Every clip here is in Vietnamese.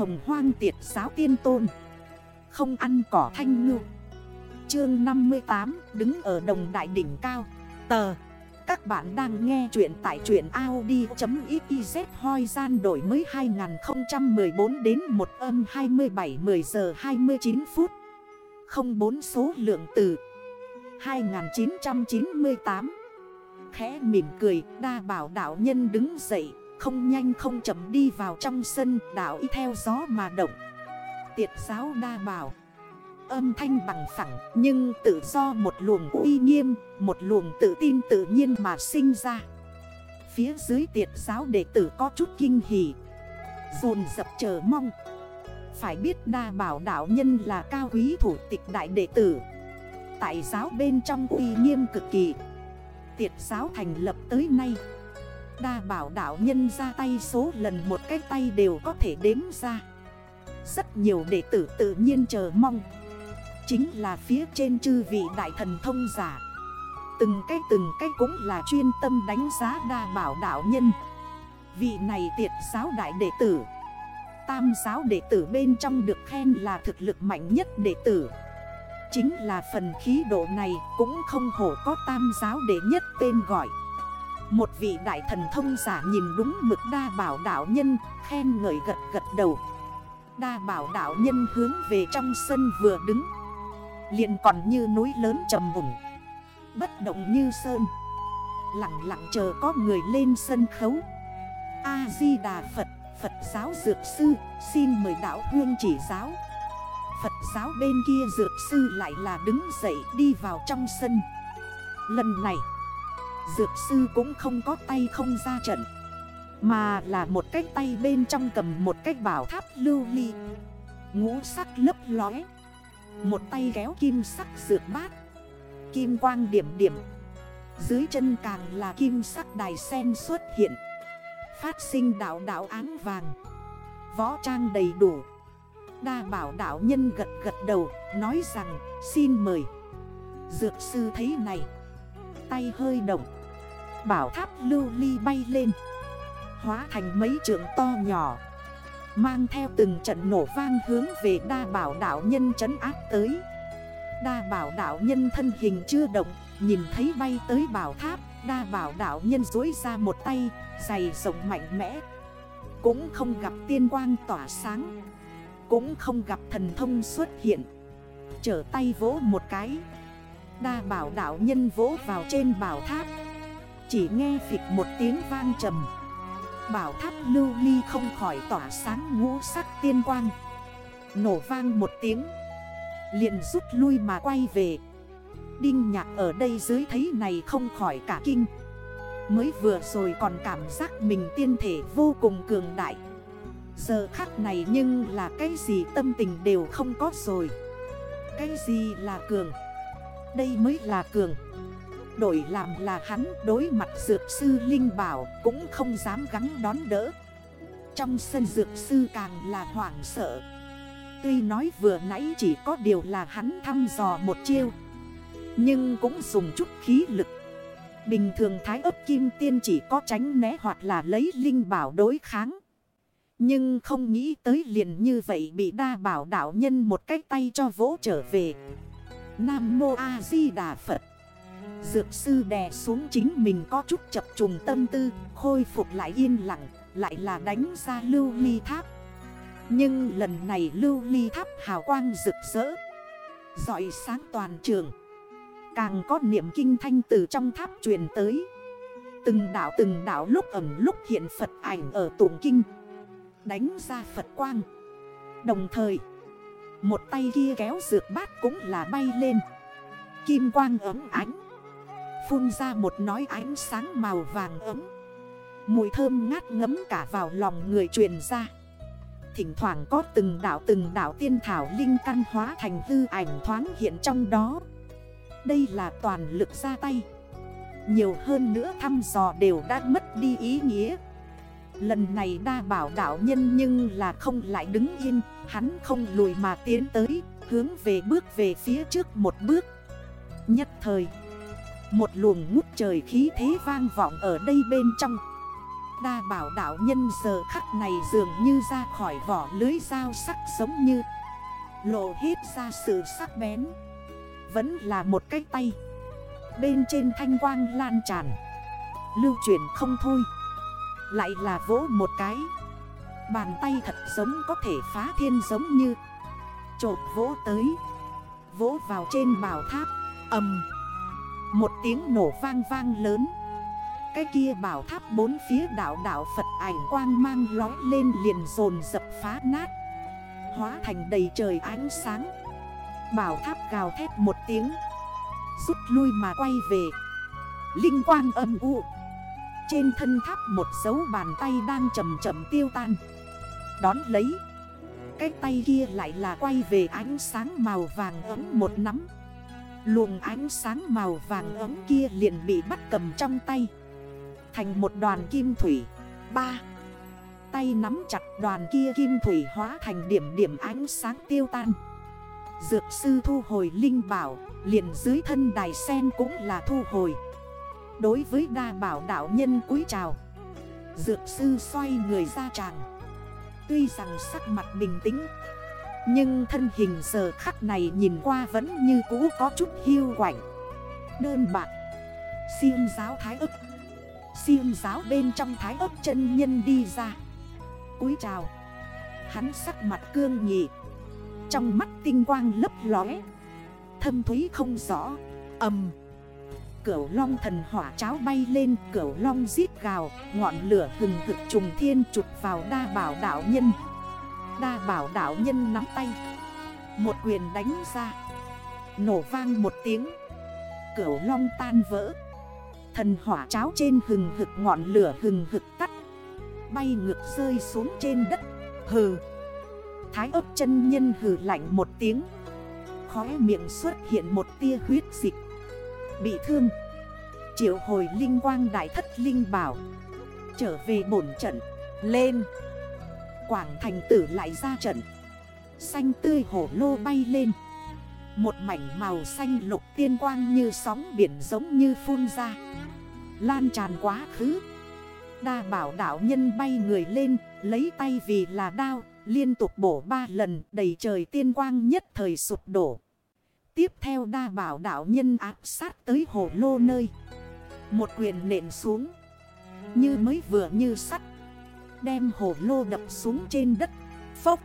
hồng hoang tiệt giáo tiên tôn. Không ăn cỏ thanh ngư. Chương 58 đứng ở đồng đại đỉnh cao. Tờ, Các bạn đang nghe chuyện tại truyện Audi.xyz hoi gian đổi mới 2014 đến 1 âm 27 10 giờ 29 phút. 04 số lượng từ 2998 Khẽ mỉm cười, đa bảo đảo nhân đứng dậy. Không nhanh không chậm đi vào trong sân đảo y theo gió mà động. Tiệt giáo đa bảo. Âm thanh bằng phẳng, nhưng tự do một luồng uy nghiêm, Một luồng tự tin tự nhiên mà sinh ra. Phía dưới tiệt giáo đệ tử có chút kinh hỉ. Dồn dập chờ mong. Phải biết đa bảo đạo nhân là cao quý thủ tịch đại đệ tử. Tại giáo bên trong uy nghiêm cực kỳ. Tiệt giáo thành lập tới nay Đa bảo đạo nhân ra tay số lần một cái tay đều có thể đếm ra. Rất nhiều đệ tử tự nhiên chờ mong. Chính là phía trên chư vị đại thần thông giả. Từng cái từng cái cũng là chuyên tâm đánh giá đa bảo đạo nhân. Vị này tiệt giáo đại đệ tử. Tam giáo đệ tử bên trong được khen là thực lực mạnh nhất đệ tử. Chính là phần khí độ này cũng không hổ có tam giáo đệ nhất tên gọi. Một vị đại thần thông giả nhìn đúng mực đa bảo đạo nhân, Khen ngợi gật gật đầu. Đa bảo đạo nhân hướng về trong sân vừa đứng. Liền còn như núi lớn trầm vùng Bất động như sơn. Lặng lặng chờ có người lên sân khấu. A-di-đà Phật Phật giáo dược sư, Xin mời đạo huyên chỉ giáo. Phật giáo bên kia dược sư lại là đứng dậy đi vào trong sân. Lần này Dược sư cũng không có tay không ra trận, Mà là một cái tay bên trong cầm một cái bảo tháp lưu ly. Ngũ sắc lấp lóe, Một tay kéo kim sắc dược bát, Kim quang điểm điểm. Dưới chân càng là kim sắc đài sen xuất hiện, Phát sinh đảo đảo áng vàng, Võ trang đầy đủ. Đa bảo đạo nhân gật gật đầu, Nói rằng, xin mời. Dược sư thấy này, Tay hơi động Bảo tháp lưu ly bay lên. Hóa thành mấy trường to nhỏ. Mang theo từng trận nổ vang hướng về đa bảo đạo nhân trấn áp tới. Đa bảo đạo nhân thân hình chưa động, Nhìn thấy bay tới bảo tháp, Đa bảo đạo nhân dối ra một tay Dày rộng mạnh mẽ. Cũng không gặp tiên quang tỏa sáng. Cũng không gặp thần thông xuất hiện. Chở tay vỗ một cái. Đa bảo đạo nhân vỗ vào trên bảo tháp. Chỉ nghe phịch một tiếng vang trầm. Bảo tháp lưu ly không khỏi tỏa sáng ngũ sắc tiên quang. Nổ vang một tiếng, liền rút lui mà quay về. Đinh nhạc ở đây dưới thấy này không khỏi cả kinh. Mới vừa rồi còn cảm giác mình tiên thể vô cùng cường đại. Giờ khắc này nhưng là cái gì tâm tình đều không có rồi. Cái gì là cường? Đây mới là cường. Đổi làm là hắn, đối mặt dược sư Linh Bảo Cũng không dám gắn đón đỡ Trong sân dược sư càng là hoảng sợ Tuy nói vừa nãy chỉ có điều là hắn thăm dò một chiêu, Nhưng cũng dùng chút khí lực Bình thường thái ấp kim tiên chỉ có tránh né hoặc là lấy linh bảo đối kháng nhưng không nghĩ tới liền như vậy bị đa bảo đạo nhân một cái tay cho vỗ trở về. Nam Mô A Di Đà Phật. Dược sư đè xuống chính mình có chút chập trùng tâm tư, khôi phục lại yên lặng, lại là đánh ra lưu ly tháp. Nhưng lần này lưu ly tháp hào quang rực rỡ, dọi sáng toàn trường. Càng có niệm kinh thanh từ trong tháp truyền tới. Từng đảo từng đảo lúc ẩm lúc hiện Phật ảnh ở tụng kinh. Đánh ra Phật quang Đồng thời Một tay kia kéo dược bát cũng là bay lên Kim quang ấm ánh Phun ra một nói ánh sáng màu vàng ấm. Mùi thơm ngát ngấm cả vào lòng người truyền ra. Thỉnh thoảng có từng đảo từng đảo tiên thảo linh căn hóa thành tư ảnh thoáng hiện trong đó. Đây là toàn lực ra tay. Nhiều hơn nữa thăm dò đều đã mất đi ý nghĩa. Lần này đa bảo đạo nhân nhưng là không lại đứng yên, Hắn không lùi mà tiến tới, Hướng về bước về phía trước một bước. Nhất thời một luồng ngút trời khí thế vang vọng ở đây bên trong. Đa bảo đảo nhân giờ khắc này dường như ra khỏi vỏ lưới dao sắc giống như. Lộ hết ra sự sắc bén. Vẫn là một cái tay. Bên trên thanh quang lan tràn. Lưu chuyển không thôi. Lại là vỗ một cái. Bàn tay thật giống có thể phá thiên giống như. Chột vỗ tới. Vỗ vào trên bảo tháp. Âm một tiếng nổ vang vang lớn. Cái kia bảo tháp bốn phía đảo đảo Phật ảnh quang mang lói lên liền dồn dập phá nát. Hóa thành đầy trời ánh sáng. Bảo tháp gào thét một tiếng. Rút lui mà quay về. Linh quang âm u. Trên thân tháp một dấu bàn tay đang chầm chậm tiêu tan. Đón lấy. Cái tay kia lại là quay về ánh sáng màu vàng ấm một nắm. Luồng ánh sáng màu vàng ấm kia liền bị bắt cầm trong tay. Thành một đoàn kim thủy. Ba. Tay nắm chặt đoàn kia kim thủy hóa thành điểm điểm ánh sáng tiêu tan. Dược sư thu hồi linh bảo, liền dưới thân đài sen cũng là thu hồi. Đối với đa bảo đạo nhân cúi chào. Dược sư xoay người ra tràng. Tuy rằng sắc mặt bình tĩnh nhưng thân hình giờ khắc này nhìn qua vẫn như cũ có chút hiu quảnh Đơn bạc. Xiêm giáo thái ức. Xiêm giáo bên trong thái ức chân nhân đi ra. Cúi chào. Hắn sắc mặt cương nghị. Trong mắt tinh quang lấp lóe. Thâm thúy không rõ. Âm Cửu long thần hỏa cháo bay lên, Cửu long giết gào, Ngọn lửa hừng hực trùng thiên trục vào đa bảo đảo nhân. Đa bảo đảo nhân nắm tay. Một quyền đánh ra. Nổ vang một tiếng. Cửu long tan vỡ. Thần hỏa cháo trên hừng hực ngọn lửa hừng hực tắt Bay ngược rơi xuống trên đất. Hừ. Thái ấp chân nhân hừ lạnh một tiếng. Khóe miệng xuất hiện một tia huyết dịch. Bị thương. Triệu hồi linh quang đại thất linh bảo. Trở về bổn trận. Lên. Quảng thành tử lại ra trận. Xanh tươi hổ lô bay lên. Một mảnh màu xanh lục tiên quang như sóng biển giống như phun ra. Lan tràn quá khứ. Đa bảo đảo nhân bay người lên, Lấy tay vì là đao, Liên tục bổ ba lần, đầy trời tiên quang nhất thời sụp đổ. Tiếp theo đa bảo đảo nhân áp sát tới hồ lô nơi. Một quyền nện xuống. Như mới vừa như sắt Đem hồ lô đập xuống trên đất, Phốc.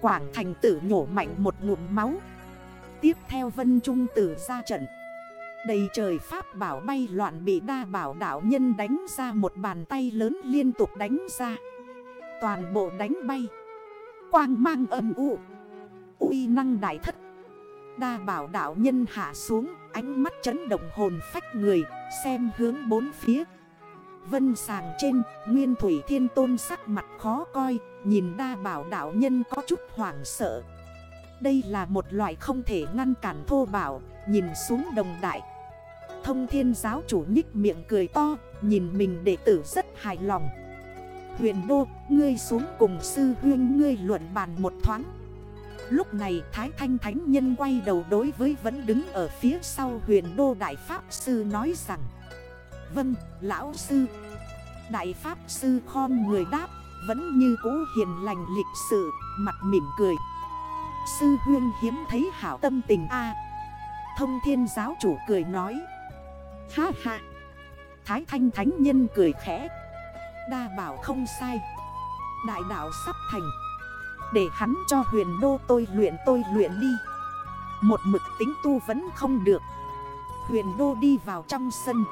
Quảng thành tử nhổ mạnh một ngụm máu. Tiếp theo vân trung tử ra trận. Đầy trời pháp bảo bay loạn bị đa bảo đảo nhân đánh ra một bàn tay lớn liên tục đánh ra. Toàn bộ đánh bay. Quang mang âm u. Uy năng đại thất. Đa bảo đảo nhân hạ xuống, Ánh mắt chấn động hồn phách người, Xem hướng bốn phía. Vân sàng trên Nguyên thủy thiên tôn sắc mặt khó coi Nhìn đa bảo đảo nhân có chút hoảng sợ. Đây là một loại không thể ngăn cản thô bảo Nhìn xuống đồng đại. Thông thiên giáo chủ nhích miệng cười to Nhìn mình đệ tử rất hài lòng. Huyền đô, ngươi xuống cùng sư huyên ngươi luận bàn một thoáng. Lúc này Thái Thanh Thánh Nhân quay đầu đối với vẫn đứng ở phía sau huyền đô Đại Pháp Sư nói rằng Vâng, Lão Sư. Đại Pháp Sư khom người đáp Vẫn như cũ hiền lành lịch sự, mặt mỉm cười. Sư huyên hiếm thấy hảo tâm tình a. Thông thiên giáo chủ cười nói. Ha ha. Thái Thanh Thánh Nhân cười khẽ. Đa bảo không sai. Đại đạo sắp thành. Để hắn cho huyền đô tôi luyện tôi luyện đi. Một mực tính tu vẫn không được. Huyền đô đi vào trong sân.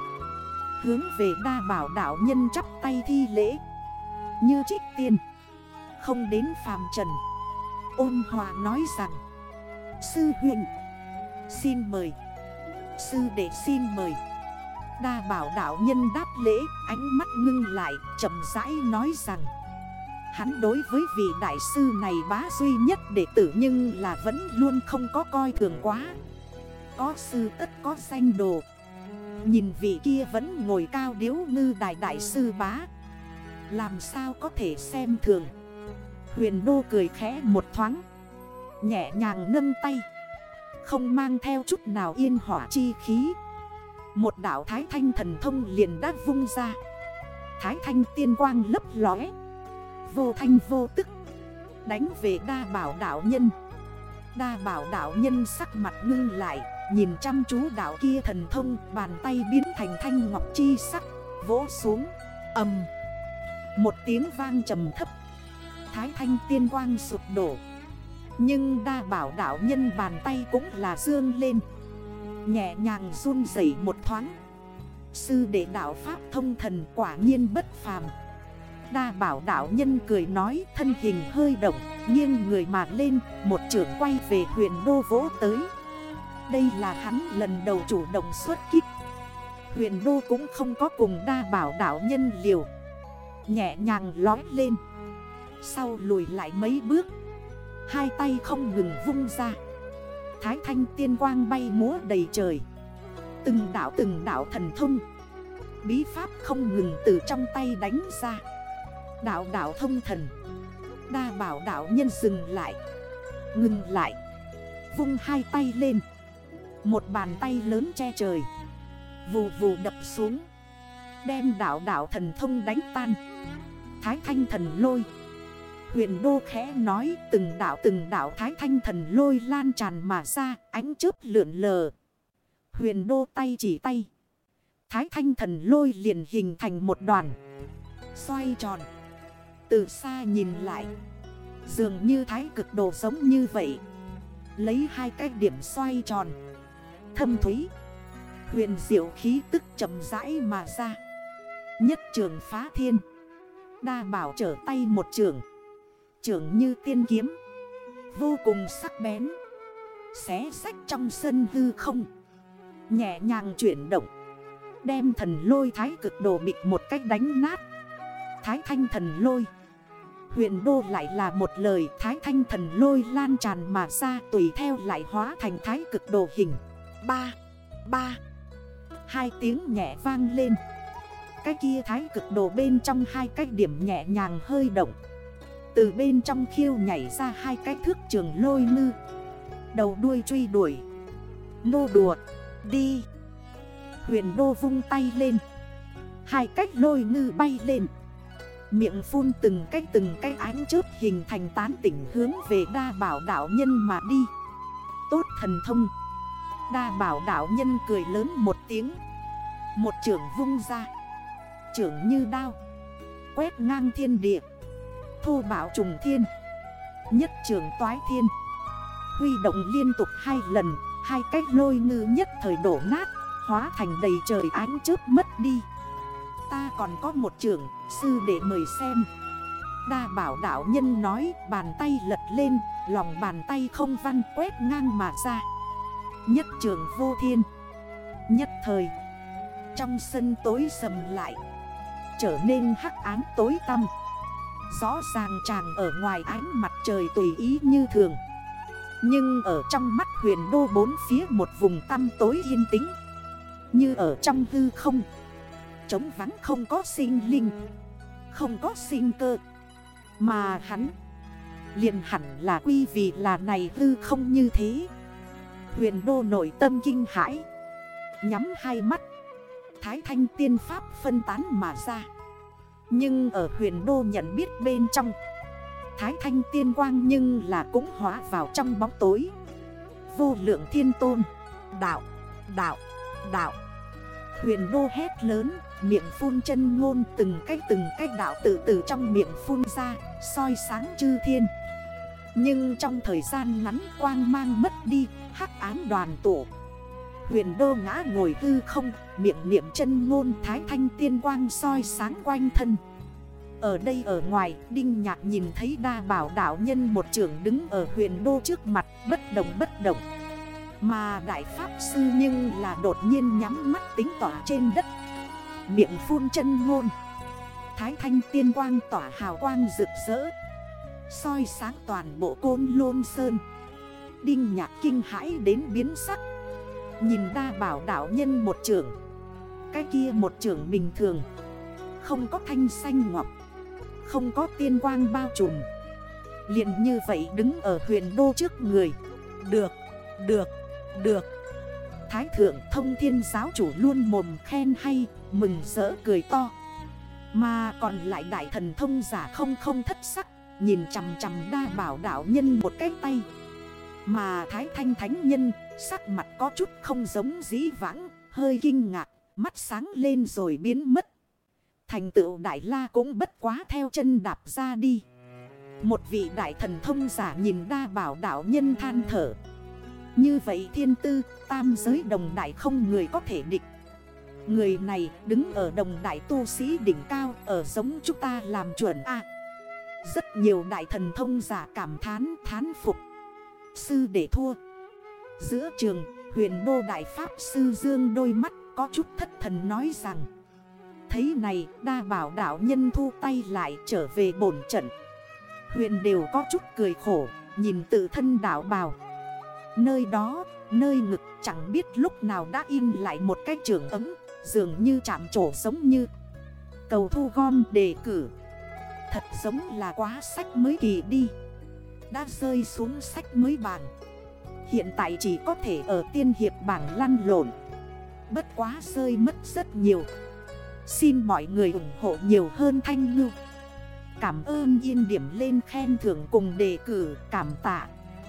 Hướng về đa bảo đạo nhân chắp tay thi lễ. Như trích tiên, Không đến phàm trần. Ôn hòa nói rằng, Sư huyện Xin mời. Sư đệ xin mời. Đa bảo đạo nhân đáp lễ, Ánh mắt ngưng lại, chậm rãi nói rằng, Hắn đối với vị đại sư này bá duy nhất đệ tử Nhưng là vẫn luôn không có coi thường quá. Có sư tất có danh đồ Nhìn vị kia vẫn ngồi cao điếu ngư đại đại sư bá. Làm sao có thể xem thường? Huyền đô cười khẽ một thoáng. Nhẹ nhàng nâng tay. Không mang theo chút nào yên hỏa chi khí. Một đảo thái thanh thần thông liền đã vung ra. Thái thanh tiên quang lấp lóe. Vô thanh vô tức. Đánh về đa bảo đảo nhân. Đa bảo đảo nhân sắc mặt ngưng lại. Nhìn chăm chú đảo kia thần thông, Bàn tay biến thành thanh ngọc chi sắc, Vỗ xuống. Âm Một tiếng vang trầm thấp. Thái thanh tiên quang sụp đổ. Nhưng đa bảo đảo nhân bàn tay cũng là dương lên. Nhẹ nhàng run rẩy một thoáng. Sư đệ đạo Pháp thông thần quả nhiên bất phàm. Đa bảo đạo nhân cười nói, thân hình hơi động, Nghiêng người mà lên, Một trưởng quay về huyền đô vỗ tới. Đây là hắn lần đầu chủ động xuất kích. Huyền đô cũng không có cùng đa bảo đạo nhân liều. Nhẹ nhàng lói lên. Sau lùi lại mấy bước, Hai tay không ngừng vung ra. Thái thanh tiên quang bay múa đầy trời. Từng đảo từng đảo thần thông. Bí pháp không ngừng từ trong tay đánh ra. Đảo đảo thông thần. Đa bảo đảo nhân dừng lại. Ngừng lại. Vung hai tay lên. Một bàn tay lớn che trời Vù vù đập xuống Đem đảo đảo thần thông đánh tan Thái thanh thần lôi Huyền đô khẽ nói, từng đảo từng đảo thái thanh thần lôi lan tràn mà ra, ánh chớp lượn lờ. Huyền đô tay chỉ tay. Thái thanh thần lôi liền hình thành một đoàn. Xoay tròn. Từ xa nhìn lại. Dường như thái cực đồ giống như vậy. Lấy hai cái điểm xoay tròn. Thâm thúy. Huyền diệu khí tức chậm rãi mà ra. Nhất trường phá thiên. Đa bảo trở tay một trường. trường như tiên kiếm Vô cùng sắc bén Xé sách trong sân hư không Nhẹ nhàng chuyển động Đem thần lôi thái cực đồ bị một cách đánh nát Thái thanh thần lôi Huyền đô lại là một lời Thái thanh thần lôi lan tràn mà ra Tùy theo lại hóa thành thái cực đồ hình Ba Ba. Hai tiếng nhẹ vang lên. Cái kia thái cực đồ bên trong hai cái điểm nhẹ nhàng hơi động. Từ bên trong khiêu nhảy ra hai cái thước trường lôi ngư. Đầu đuôi truy đuổi. Nô đùa. Đi. Huyền đô vung tay lên. Hai cách lôi ngư bay lên. Miệng phun từng cách từng cách ánh chớp hình thành tán tỉnh hướng về đa bảo đảo nhân mà đi. Tốt thần thông. Đa bảo đảo nhân cười lớn một tiếng. Một trưởng vung ra. Trưởng như đao. Quét ngang thiên địa. Thu bảo trùng thiên. Nhất trưởng toái thiên. Huy động liên tục hai lần. Hai cách lôi ngư nhất thời đổ nát. Hóa thành đầy trời ánh chớp mất đi. Ta còn có một trưởng, Sư để mời xem. Đa bảo đạo nhân nói Bàn tay lật lên Lòng bàn tay không văn quét ngang mà ra. Nhất trường vô thiên. Nhất thời. Trong sân tối sầm lại. Trở nên hắc ám tối tăm. Rõ ràng chàng ở ngoài ánh mặt trời tùy ý như thường. Nhưng ở trong mắt huyền đô bốn phía một vùng tăm tối yên tĩnh. Như ở trong hư không. Trống vắng không có sinh linh. Không có sinh cơ. Mà hắn. Liền hẳn là quy vì là này hư không như thế. Huyền đô nội tâm kinh hãi. Nhắm hai mắt. Thái thanh tiên pháp phân tán mà ra. Nhưng ở huyền đô nhận biết bên trong Thái thanh tiên quang nhưng là cũng hóa vào trong bóng tối. Vô lượng thiên tôn Đạo, đạo, đạo. Huyền đô hét lớn Miệng phun chân ngôn từng cách từng cách đạo tự từ trong miệng phun ra soi sáng chư thiên. Nhưng trong thời gian ngắn quang mang mất đi hắc án đoàn tổ Huyền đô ngã ngồi hư không, Miệng niệm chân ngôn, thái thanh tiên quang soi sáng quanh thân. Ở đây ở ngoài, Đinh nhạc nhìn thấy đa bảo đảo nhân một trưởng đứng ở huyền đô trước mặt, Bất động bất động. Mà đại pháp sư nhưng là đột nhiên nhắm mắt tính tỏa trên đất. Miệng phun chân ngôn. Thái thanh tiên quang tỏa hào quang rực rỡ. Soi sáng toàn bộ côn lôn sơn. Đinh nhạc kinh hãi đến biến sắc. Nhìn đa bảo đảo nhân một trưởng. Cái kia một trưởng bình thường. Không có thanh xanh ngọc. Không có tiên quang bao trùm. Liền như vậy đứng ở huyền đô trước người. Được, được, được. Thái thượng thông thiên giáo chủ luôn mồm khen hay Mừng rỡ cười to. Mà còn lại đại thần thông giả không không thất sắc Nhìn chằm chằm đa bảo đảo nhân một cái tay. Mà thái thanh thánh nhân, sắc mặt có chút không giống dĩ vãng, Hơi kinh ngạc, mắt sáng lên rồi biến mất. Thành tựu đại la cũng bất quá theo chân đạp ra đi. Một vị đại thần thông giả nhìn đa bảo đảo nhân than thở. Như vậy thiên tư, tam giới đồng đại không người có thể địch. Người này đứng ở đồng đại tu sĩ đỉnh cao, Ở giống chúng ta làm chuẩn A. Rất nhiều đại thần thông giả cảm thán thán phục. Sư để thua. Giữa trường huyền đô đại pháp sư dương đôi mắt có chút thất thần nói rằng Thấy này đa bảo đảo nhân thu tay lại trở về bổn trận. Huyền đều có chút cười khổ Nhìn tự thân đảo bào. Nơi đó, nơi ngực chẳng biết lúc nào đã in lại một cái trường ấm Dường như chạm trổ giống như Cầu thu gom đề cử. Thật giống là quá sách mới kỳ đi. Đã rơi xuống sách mới bảng. Hiện tại chỉ có thể ở tiên hiệp bảng lăn lộn. Bất quá rơi mất rất nhiều. Xin mọi người ủng hộ nhiều hơn Thanh Ngư. Cảm ơn yên điểm lên khen thưởng cùng đề cử, cảm tạ.